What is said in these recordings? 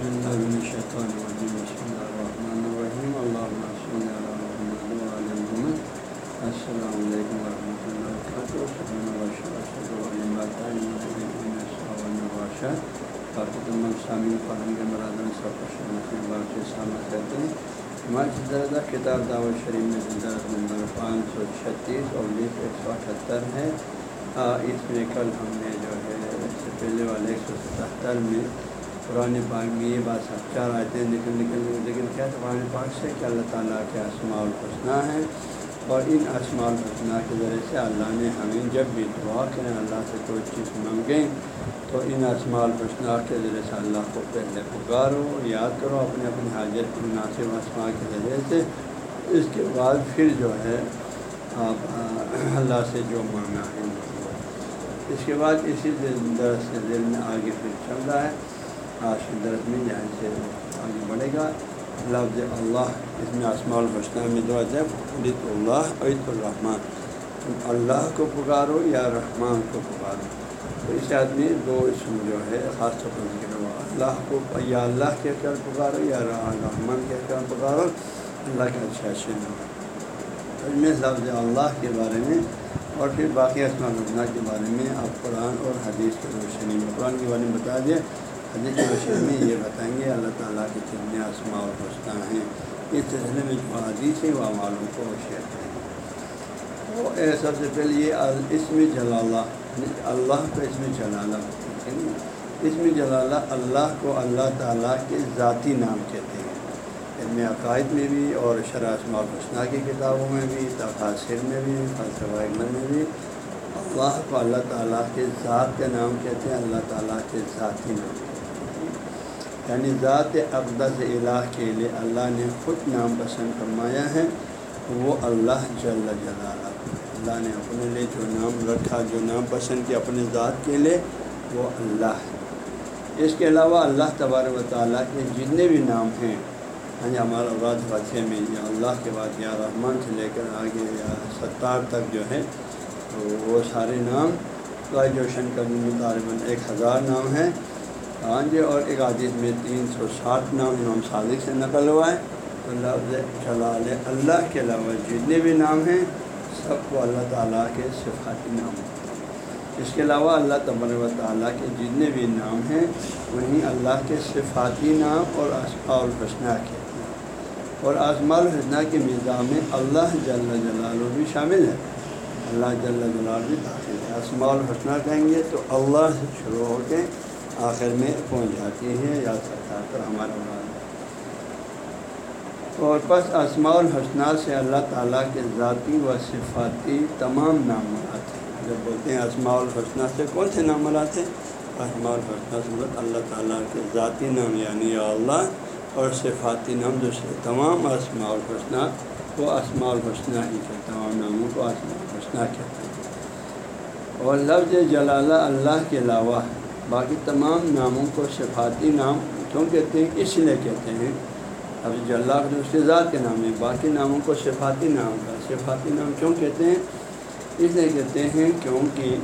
السلام علیکم ورحمۃ اللہ وبرکاتہ سبحان باقی تمام سامعین قرآن کے مرادن سب سے سامنا کرتے ہیں ہمارے درجہ کتاب دعوت شریف میں درد نمبر پانچ سو چھتیس اور بیس ایک سو اٹھہتر ہے اس میں کل ہم نے جو ہے اس سے پہلے والے ایک سو ستہتر میں قرآن پاک میں یہ بات سب چار آیتیں نکل نکل لیکن کیا قرآن پاک سے کہ اللہ تعالیٰ کے اسماع الحسنہ ہیں اور ان اسماع الحسنہ کے ذریعے سے اللہ نے ہمیں جب بھی دعا کریں، اللہ سے کوئی چیز منگیں تو ان اسماع الحسنہ کے ذریعے سے اللہ کو پہلے پکارو، یاد کرو اپنے اپنی حاجت کی مناسب اسماع کے ذریعے سے۔ اس کے بعد پھر جو ہے، آپ، اللہ سے جو مانگنا ہے۔ اس کے بعد اسی درس سے دل میں آگے پھر چل رہا ہے۔ آج کے درس میں جہاں سے آگے بڑھے گا۔ لفظ اللہ اس میں آسما الحسنہ میں دو عید اللہ عید الرحمٰن اللہ کو پکارو یا رحمان کو پکارو۔ تو اس آدمی دو اسم جو ہے، خاص طور پر ذکر ہوا اللہ کو، یا اللہ کہہ کر پکارو یا رحمان کہہ کر پکارو۔ اللہ کے اچھے اچھے نام اس میں لفظ اللہ کے بارے میں اور پھر باقی اسما الحسنہ کے بارے میں آپ قرآن اور حدیث کی روشنی میں، قرآن کے بارے میں بتا دیں۔ حدیث روشنی میں یہ بتائیں گے، اللہ تعالیٰ کے کتنے آسما اور حوصلہ ہیں، اس سلسلے میں جو حدیث ہے وہ معلوم کو شیئر کریں گے۔ وہ سب سے پہلے یہ اس میں جلالہ، اللہ کو اس میں جلالہ اس میں جلالہ اللہ کو اللہ تعالیٰ کے ذاتی نام کہتے ہیں۔ ان میں عقائد میں بھی اور شرح اسماع الحسنہ کی کتابوں میں بھی تفاصر میں بھی، فلسفہ میں بھی۔ اللہ کو اللہ تعالیٰ کے ذات کا نام کہتے ہیں، اللہ تعالیٰ کے ذاتی نام۔ یعنی ذات اقدس الہ کے لیے اللہ نے خود نام پسند فرمایا ہے، وہ اللہ جل جلالہ۔ اللہ نے اپنے لیے جو نام رکھا، جو نام پسند کیا اپنے ذات کے لیے، وہ اللہ ہے۔ اس کے علاوہ اللہ تبارک و تعالیٰ کے جتنے بھی نام ہیں ہاں ہمارا اوراد واضح میں یا اللہ کے بعد یا رحمان سے لے کر آگے یا ستار تک جو ہے، وہ سارے نام۔ گریجویشن کا طالباً ایک ہزار نام ہیں۔ ہاں جی اور ایک عادث میں تین سو ساٹھ نام امام صادق سے نقل ہوا ہے۔ تو لفظ جلال اللہ کے علاوہ جتنے بھی نام ہیں، سب کو اللہ تعالیٰ کے صفاتی نام ہیں۔ اس کے علاوہ اللہ تبر و تعالیٰ کے جتنے بھی نام ہیں وہیں اللہ کے صفاتی نام اور اسماء الحسنہ کے۔ اور آسما الحسنہ کے نظام میں اللہ جل جلال بھی شامل ہے۔ اللہ جل جلال بھی داخل ہے۔ اسماع الحسنہ کہیں گے تو اللہ سے شروع ہو کے آخر میں پہنچ جاتی ہے یا سرکار پر ہمارا مراد اور بس اسماع الحسنہ سے اللہ تعالیٰ کے ذاتی و صفاتی تمام نام مراد ہیں۔ جب بولتے ہیں اسماع الحسنہ سے کون سے نام مراد ہیں؟ اسماع الحسنہ سے اللہ تعالیٰ کے ذاتی نام یعنی اللہ، اور صفاتی نام دوسرے تمام اسماع الحسنہ کو اسماع الحسنہ ہی کے تمام ناموں کو اسماع الحسنہ کہتے ہیں۔ اور لفظ جلالہ اللہ کے علاوہ باقی تمام ناموں کو صفاتی نام کیوں کہتے ہیں؟ اس لیے کہتے ہیں۔ اب جو اللہ کے اس کے ذات کے نام ہے باقی ناموں کو صفاتی نام کا صفاتی نام کیوں کہتے ہیں؟ اس لیے کہتے ہیں کیونکہ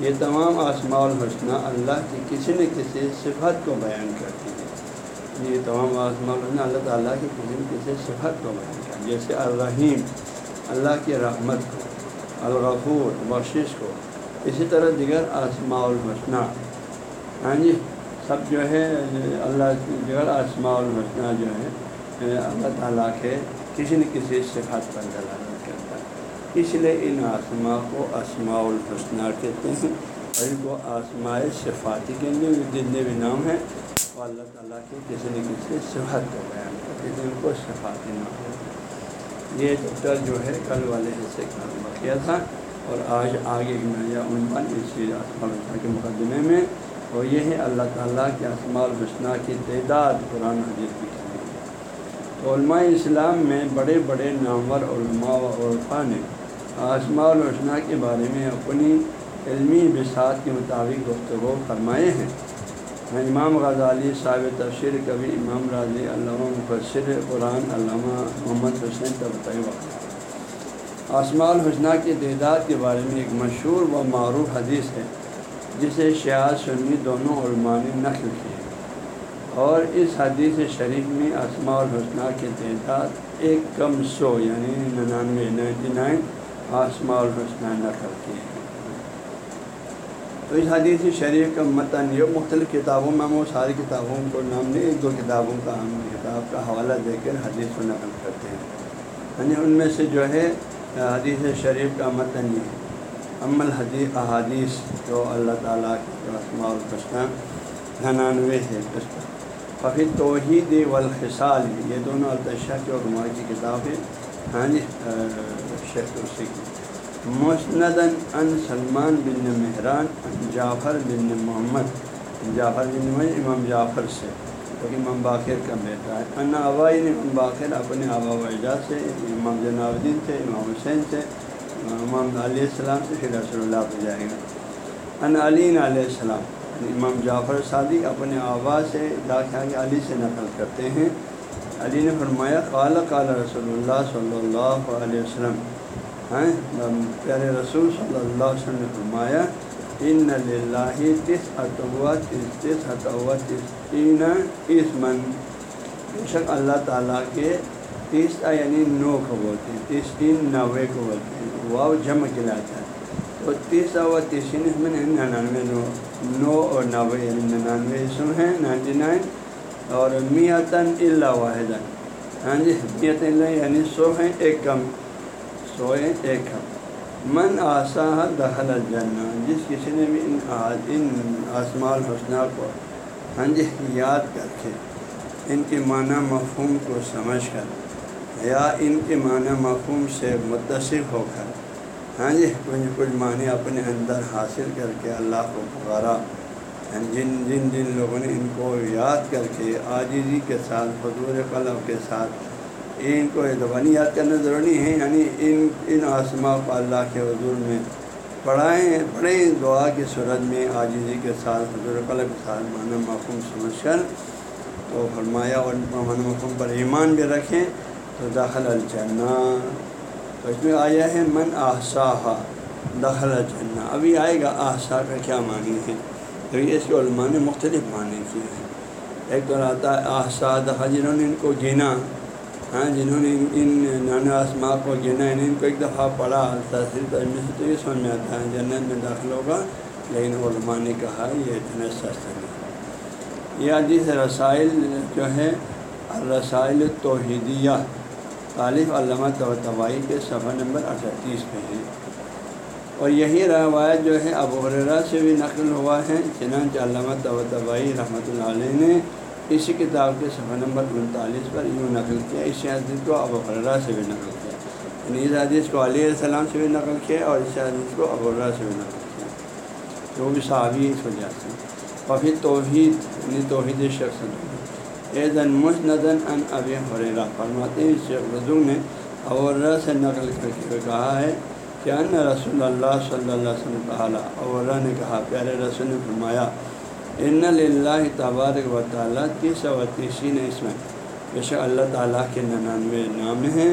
یہ تمام آسماء الحسنہ اللہ کی کسی نہ کسی صفت کو بیان کرتی ہے یہ تمام آسماء الحسنہ اللہ تعالیٰ کی کسی نہ کسی صفت کو بیان کرتی جیسے الرحیم، اللہ کی رحمت کو، الغفور، بخشش کو، اسی طرح دیگر آسماء الحسنہ ہاں جی سب جو ہے، اللہ جگہ آسماء الحسنہ جو ہے اللہ تعالیٰ کے کسی نہ کسی صفات پر دلالت کرتا ہے۔ اس لیے ان آسما کو اسماء الحسنہ کہتے ہیں۔ اور ان کو آسماء صفاتی کے لیے جتنے بھی نام ہیں، وہ اللہ تعالیٰ کے کسی نہ کسی صفات کو بیان کرتے ہیں۔ ان کو صفاتی نام یہ چیپٹر جو ہے، کل والے حصے کا کیا تھا۔ اور آج آگے نیا عنوان اسی آسما کے مقدمے میں اور یہ ہے اللہ تعالیٰ کے اسماع الحسنہ کی تعداد قرآن حدیث کی تو علماء اسلام میں بڑے بڑے نامور علماء و عرفا نے اسماع الحسنہ کے بارے میں اپنی علمی بساط کے مطابق گفتگو فرمائے ہیں۔ امام غزالی صاحب تفسیر کبھی امام راضی علامہ مفسر قرآن علامہ محمد حسین طبطۂ وقت آسماء الحسنہ کی تعداد کے بارے میں ایک مشہور و معروف حدیث ہے۔ جسے شیعہ، سنی دونوں علماء نے نقل کیے اور اس حدیث شریف میں اسماء الحسنہ کی تعداد ایک کم سو یعنی ننانوے نائنٹی نائن آسماء الحسنہ نقل کی ہے تو اس حدیث شریف کا متن یہ، مختلف کتابوں میں ہم وہ ساری کتابوں کو نام نہیں، ایک دو کتابوں کا ہم کتاب کا حوالہ دے کر حدیث کو نقل کرتے ہیں۔ یعنی ان میں سے جو ہے، حدیث شریف کا متن یہ ہے۔ ام الحدیث احادیث جو اللہ تعالیٰ کے رسماء الحسنہ ننانوے ہے اس کا کافی توحید والخصال، یہ دونوں التشا کے اور کی کتاب ہے۔ ہاں جی شیخ کی۔ مسندن ان سلمان بن مہران ان جعفر بن محمد۔ جعفر بن محمد، امام جعفر سے، کیونکہ امام باخر کا بیٹا ہے۔ ان آبائی نے امام باخر اپنے آبا و اجاز سے، امام جناب الدین سے، امام حسین سے۔ امام علیہ السلام سے پھر رسول اللہ پہ جائے گا ان علی علیہ السلام یعنی امام جعفر صادق اپنے آبا سے داخلہ علی سے نقل کرتے ہیں۔ علی نے فرمایا، قال قال رسول اللہ صلی اللہ علیہ وسلم۔ ہیں پیارے رسول صلی اللہ علیہ وسلم نے فرمایا، ان اللہ تس اطوا تس تس اطوا تس تین من بے شک اللہ تعالیٰ کے تیس یعنی نو کو بولتے ہیں، تیس تین نوے کو بولتے ہیں واؤ جمع کھلاتا ہے۔ تو تیس و تیسین اس میں ننانوے نو نو اور نوے یعنی ننانوے اسم ہیں نائنٹی نائن اور میتن اللہ واحد ہاں جی میت اللہ یعنی سو ہیں، ایک کم۔ سوئے ایک من آسا دخل الجنہ۔ جس کسی نے بھی ان ان آسمال الحسنہ کو ہاں جی یاد کر کے ان کے معنی مفہوم کو سمجھ کر۔ یا ان کے معنی مفہوم سے متصف ہو کر۔ ہاں جی کچھ کچھ معنی اپنے اندر حاصل کر کے اللہ کو پکارا۔ یعنی جن جن جن لوگوں نے ان کو یاد کر کے آجیزی کے ساتھ، حضور قلب کے ساتھ ان کو زبانی یعنی یاد کرنا ضروری ہے۔ یعنی ان ان آسما کو اللہ کے حضور میں پڑھائیں، پڑھیں دعا کی صورت میں آجزی کے ساتھ، حضور قلب کے ساتھ معنی مفہوم سمجھ کر تو فرمایا اور معنی مفہوم پر ایمان بھی رکھیں۔ تو داخل الجنہ۔ تو اس میں آیا ہے، من آسا داخل الجنہ۔ ابھی آئے گا آسا کا کیا معنی ہے؟ تو یہ اس کے علماء نے مختلف معنی کیے ہیں۔ ایک تو آتا ہے آسا دخل جنہوں نے ان کو گینا ہاں جنہوں نے ان نانا آسما کو گنا یعنی ان کو ایک دفعہ پڑھا تاثیر کرنے سے تو یہ سمجھ میں آتا ہے جنت میں داخل ہوگا، لیکن علماء نے کہا یہ اتنا سست نہیں۔ یہ عدیث رسائل جو ہے رسائل توحیدیہ طالف علامہ طبائی کے صفحہ نمبر اٹھتیس پہ ہے۔ اور یہی روایت جو ہے، ابو حرا سے بھی نقل ہوا ہے۔ چنانچہ علامہ طبائی رحمۃ اللہ علیہ نے اسی کتاب کے صفحہ نمبر انتالیس پر یوں نقل کیا، اس حدیث کو ابو حرا سے بھی نقل کیا۔ یعنی اس حدیث کو علیہ السلام سے بھی نقل کیا اور اس حدیث کو ابو حرا سے بھی نقل کیا۔ جو بھی صحابی اس وجہ سے۔ اور پھر توحید یعنی توحید شخص اے زن مسندن ان اب حریرا فرماتے ہیں شیخ رضو نے ابورہ سے نقل کر کے کہا ہے کہ ان رسول اللہ صلی اللہ علیہ وسلم کہا ابورہ نے کہا، پیارے رسول نے فرمایا، ان اللہ تبارک و تعالیٰ تیس و تیسین اس میں بے شک اللہ تعالیٰ کے ننانوے نام ہیں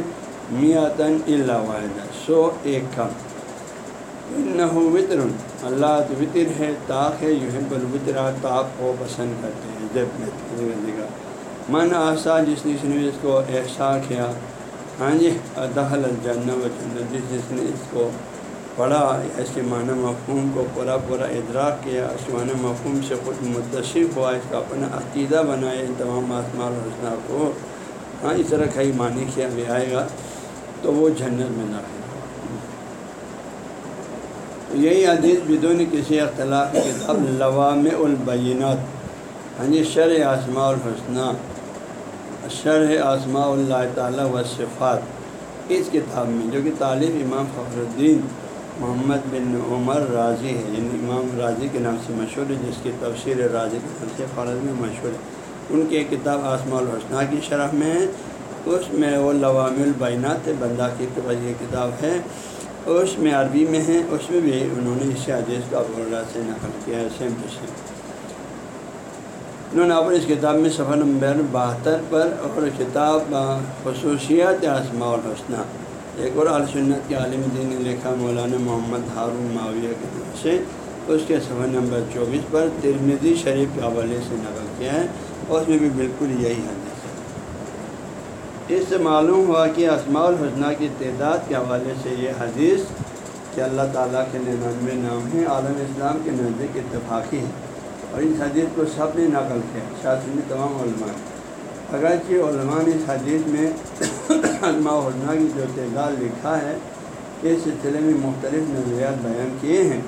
میاتن اللہ واحد سو ایک کا ان وطر اللہ وطر ہے، طاق ہے یو ہے بلوطرا طاق کو پسند کرتے ہیں۔ جب کا من آسا جس ہاں جی، جس نے اس کو احسا کیا ہاں جی دخل الجنہ و جنت جس جس نے اس کو پڑھا، اس کے معنی مفہوم کو پورا پورا ادراک کیا، اس معنی مفہوم سے خود متصف ہوا، اس کا اپنا عقیدہ بنائے ان تمام آسمان حسنہ کو۔ ہاں اس طرح کئی معنی کیا بھی آئے گا تو وہ جنت میں داخل یہی عدیث بدون کسی اختلاف کتاب لوام البینات ہاں جی شرح آسماء الحسنہ شرح آسماء اللہ تعالیٰ و صفات۔ اس کتاب میں، جو کہ طالب امام فخر الدین محمد بن عمر راضی ہے یعنی امام راضی کے نام سے مشہور ہے، جس کی تفسیر راضی کے نام سے فرض میں مشہور ہے۔ ان کی ایک کتاب آسما الحسنہ کی شرح میں ہے۔ اس میں وہ لوام البینات بندہ کی یہ کتاب ہے۔ اس میں عربی میں ہے، اس میں بھی انہوں نے اس عزیز کا سے نقل کیا ہے سیم ٹو سیم انہوں نے اپنے اس کتاب میں صفحہ نمبر بہتر پر اور کتاب خصوصیات آسما الحسنہ ایک اور سنت کے عالم دین نے لکھا مولانا محمد ہارون معاویہ کے نام سے، اس کے صفحہ نمبر چوبیس پر ترمیدی شریف کے حوالے سے نقل کیا ہے اس میں بھی بالکل یہی حدیث ہے۔ اس سے معلوم ہوا کہ اسماع الحسنہ کی تعداد کے حوالے سے یہ حدیث کہ اللہ تعالیٰ کے ننانوے نام ہیں، عالم اسلام کے نزدیک اتفاقی ہے اور اس حدیث کو سب نے نقل کیا شاستری تمام علماء۔ اگرچہ علماء نے اس حدیث میں اسماع الحسنہ کی جو تعداد لکھا ہے، اس سلسلے میں مختلف نظریات بیان کیے ہیں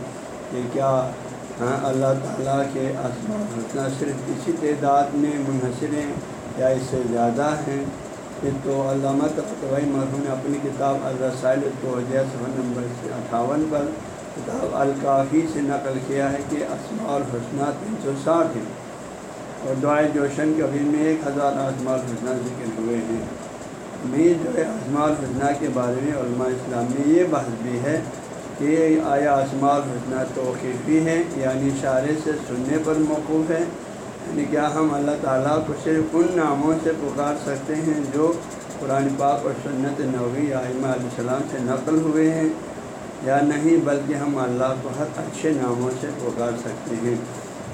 کہ کیا ہاں اللہ تعالیٰ کے اسماء صرف اسی تعداد میں منحصر ہیں یا اس سے زیادہ ہیں۔ تو علامہ طبی مرحوم نے اپنی کتاب الرسائل توجہ صفحہ نمبر اٹھاون پر کتاب الکافی سے نقل کیا ہے کہ اسماء الحسنہ تین سو ساٹھ ہیں اور دعائے جوشن کے ابھی میں ایک ہزار اسماء الحسنہ ذکر ہوئے ہیں۔ میں جو ہے اسماء الحسنہ کے بارے میں علماء اسلام میں یہ بحث بھی ہے کہ آیا اسماع الحسنہ توقیفی ہے یعنی اشارے سے سننے پر موقوف ہے یعنی کیا ہم اللہ تعالیٰ کو صرف ان ناموں سے پکار سکتے ہیں جو قرآن پاک اور سنت نوی علیہ السلام سے نقل ہوئے ہیں؟ یا نہیں، بلکہ ہم اللہ کو ہر اچھے ناموں سے پکار سکتے ہیں۔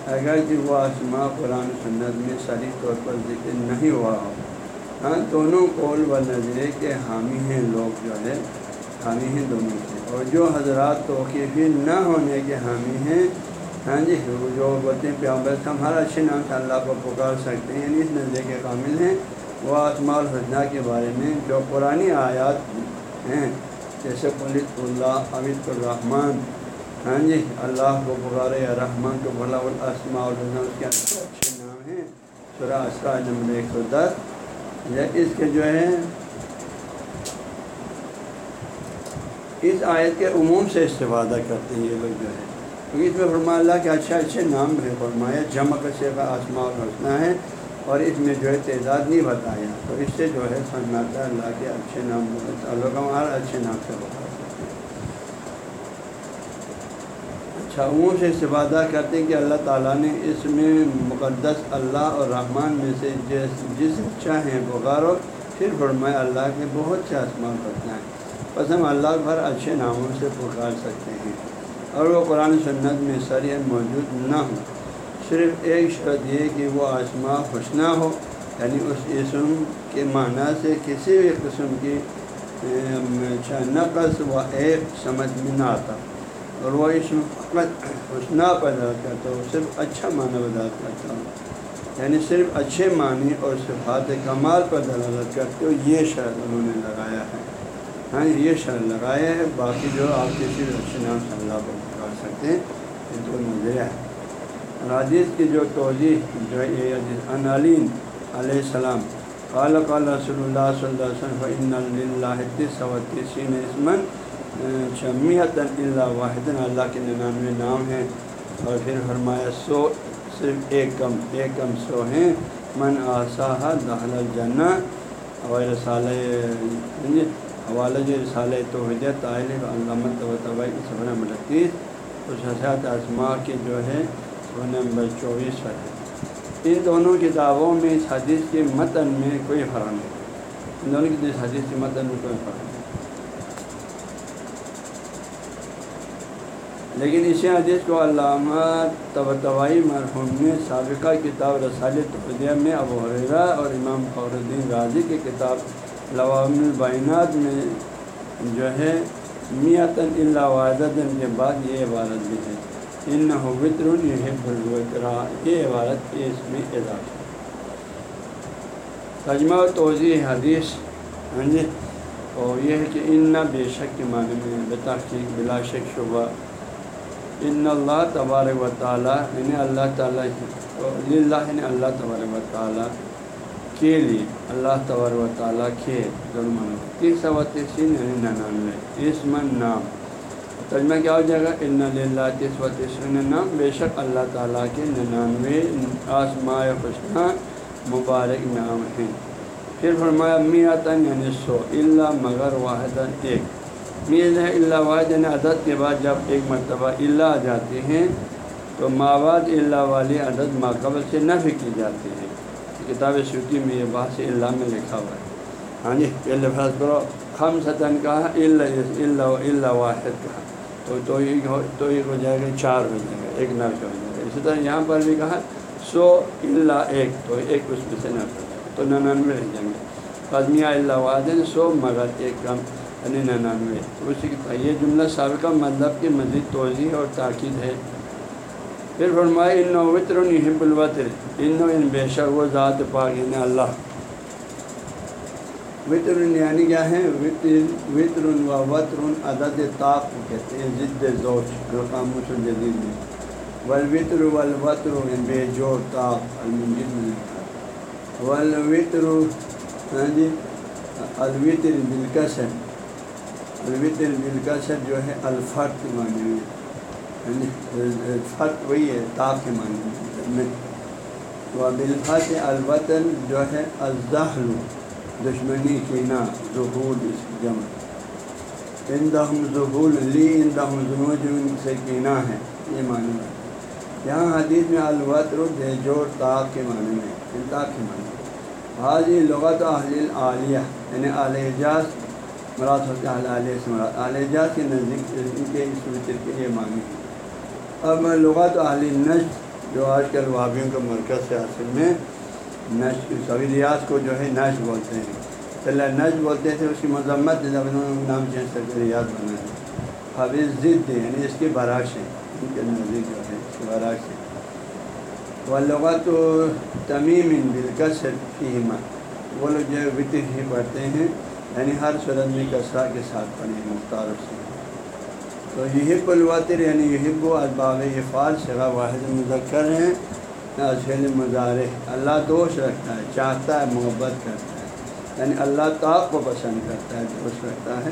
اگر کہ وہ آسما قرآن سنت میں سری طور پر ذکر نہیں ہوا ہو۔ ہاں دونوں قول و نظرے کے حامی ہیں، لوگ جو ہے حامی ہیں دونوں سے اور جو حضرات توقیفی نہ ہونے کے حامی ہیں ہاں جی جو بولتے ہیں پیامبر ہم ہر اچھے نام سے اللہ کو پکار سکتے ہیں یعنی اس نظرے کے قابل ہیں۔ وہ آسما الحسنہ کے بارے میں جو پرانی آیات ہیں جیسے پلیت اللہ عبید الرحمٰن ہاں جی اللہ کو پکارے رحمان کو بھلا الاسماء الحسنہ اس کے اچھے نام ہیں سورہ اسرا نمبر ایک سو دس یا اس کے جو ہے اس آیت کے عموم سے استفادہ کرتے ہیں یہ لوگ جو ہے کیونکہ اس میں فرما اللہ کے اچھے اچھے نام بھی فرمایا جمع کسے کا آسما اور رسنا ہے اور اس میں جو ہے تعداد نہیں بتایا۔ تو اس سے جو ہے سمجھ میں آتا ہے اللہ کے اچھے نام اللہ کا ہر اچھے نام سے بتا سکتے ہیں اچھا عموم سے استفادہ کرتے ہیں کہ اللہ تعالیٰ نے اس میں مقدس اللہ اور رحمان میں سے جس جس اچھا ہیں بغارو پھر فرمایا اللہ کے بہت سے آسمان کرتے ہیں بس ہم اللہ کو ہر اچھے ناموں سے پکار سکتے ہیں۔ اور وہ قرآن سنت میں سریع موجود نہ ہو صرف ایک شرط یہ کہ وہ آسما حسنہ ہو یعنی اس اسم کے معنی سے کسی بھی قسم کی نقص و عیب سمجھ میں نہ آتا۔ اور وہ اسم فقط حسنہ پیدا کرتا ہو صرف اچھا معنی پیدا کرتا۔ ہو یعنی صرف اچھے معنی اور صفات کمال پر دلالت کرتے ہو یہ شرط انہوں نے لگایا ہے۔ ہاں یہ شرط لگایا ہے، باقی جو آپ کسی بھی اچھے نام سے اللہ کو پکار سکتے ہیں، یہ تو نظریہ ہے۔ حدیث کی جو توضیع جو انعلین علیہ السلام، قال قال رسول اللہ صلی اللہ علیہ وسلم اللہ صوتین اسمن شمیت اللہ واحد اللہ کے ننانوے نام ہیں۔ اور پھر فرمایا، سو، صرف ایک کم ایک کم سو ہیں۔ من آسا دہل الجنہ، اور رسال یعنی حوالہ جو رسال توحیدیت طاہل علامت و طبعی صفحہ اس حسیات آزما کے جو ہے صفحہ نمبر چوبیس پر ہے ان دونوں کتابوں میں اس حدیث کے متن میں کوئی فرق نہیں۔ ان دونوں کی حدیث کے متن میں کوئی فرق نہیں۔ لیکن اسی حدیث کو علامہ طبائی مرحوم نے سابقہ کتاب رسال توجہ میں ابو حریرہ اور امام فخر الدین غازی کی کتاب لوام البینات میں جو ہے میتن اللہ واحدن کے بعد یہ عبارت بھی ہے۔ ان وطر یہ بلوطرا یہ عبارت کے اس میں اضافہ تجمہ و توضیع حدیث ہاں جی؟ اور یہ ہے کہ ان بے شک کے معنی میں بتحقیق بلا شک شبہ۔ ان اللہ تبارک و تعالیٰ یعنی اللہ تعالیٰ اللہ نے یعنی اللہ تبارک و تعالیٰ کے لیے، اللہ تبارک و تعالیٰ کے ظلم تیس و تیسین یعنی ننانوے۔ اس من نام۔ ترجمہ کیا ہو جائے گا؟ ان اللہ تیس و تیسین نام بے شک اللہ تعالیٰ کے ننانوے آسماء حسنہ مبارک نام ہیں۔ پھر فرمایا میاتن یعنی سو اللہ مگر واحد ایک۔ میز ہے اللہ واحد یعنی عدد کے بعد جب ایک مرتبہ اللہ آ جاتے ہیں، تو ماواد اللہ والی عدد ماقبل سے نفی کی جاتی ہے۔ کتاب سوتی میں یہ بات سے اللہ میں لکھا ہوا ہے۔ ہاں جی پہلے فرض کرو خم ستن کہا اللہ اللہ واحد کہا۔ تو تو یہ ہو تو یہ ہو جائے گا چار ہو جائے گا ایک نر کا ہو جائے گا اسی طرح یہاں پر بھی کہا، سو اللہ ایک، تو ایک اس میں سے نہ کر جائے تو ننانوے رہ جائیں گے۔ قدمیہ اللہ وادن سو مگر ایک کم یعنی ننانوے۔ اسی کی یہ جملہ سابقہ مطلب کی مزید توضیع اور تاکید ہے۔ پھر فرمائے ان وطر حب الوطر ان بے شک وہ ذات پاک یعنی اللہ۔ وطر یعنی کیا ہے؟ وطر و وطر عدد طاق کو کہتے ہیں، ضد زوج القام جدید میں ولوطر ولوطر یعنی بے جوڑ، طاق، المنجد میں۔ ولوطر ہاں جی الوطر دلکش ہے الوطر دلکش جو ہے الفرق کے معنی میں۔ ہاں جی، فرق وہی ہے، طاق کے معنی میں۔ وہ بالفت الوطن جو ہے الزہل دشمنی کینا ظہول اس جمع ان دہم ظہول لی ان دہم ظہول ان سے کینا ہے، یہ معنی ہے۔ یہاں حدیث میں الوطر بے جوڑ طاق کے معنی میں یعنی طاق کے معنی حاضی لغت اہل یعنی عالیہ یعنی اعلیجاز مراد ہوتے ہیں علیہ سے مراد۔ اعلیجاز کے نزدیک ان کے اس کے یہ معنی ہے اب لغت اہل نشت جو آج کل وابیوں کا مرکز ہے اصل میں نش سبھی ریاض کو جو ہے نش بولتے ہیں۔ پہلے نش بولتے تھے، اس کی مذمت جب انہوں نے نام چینج کر کے ریاض بنا ہے۔ حافظ ضد یعنی اس کے برعکس ہیں۔ ان کے نزدیک جو ہے، اس کے برعکس ہے وہ لغت و تمیم ان دلکش کی ہمت وہ لوگ جو ہے وطر ہی پڑھتے ہیں یعنی ہر صورت میں کسرا کے ساتھ پڑھیں مختار سے تو یہب الوطر یعنی یہب و الباب افعال شگا واحد مذکر ہیں۔ ذیل مظاہرے اللہ دوش رکھتا ہے، چاہتا ہے، محبت کرتا ہے۔ یعنی اللہ طاق کو پسند کرتا ہے دوست رکھتا ہے۔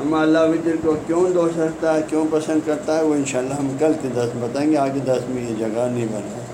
ہم اللہ وطر کو کیوں دوست رکھتا ہے، کیوں پسند کرتا ہے؟ وہ انشاءاللہ ہم کل کے دس بتائیں گے، آگے دس میں یہ جگہ نہیں بنا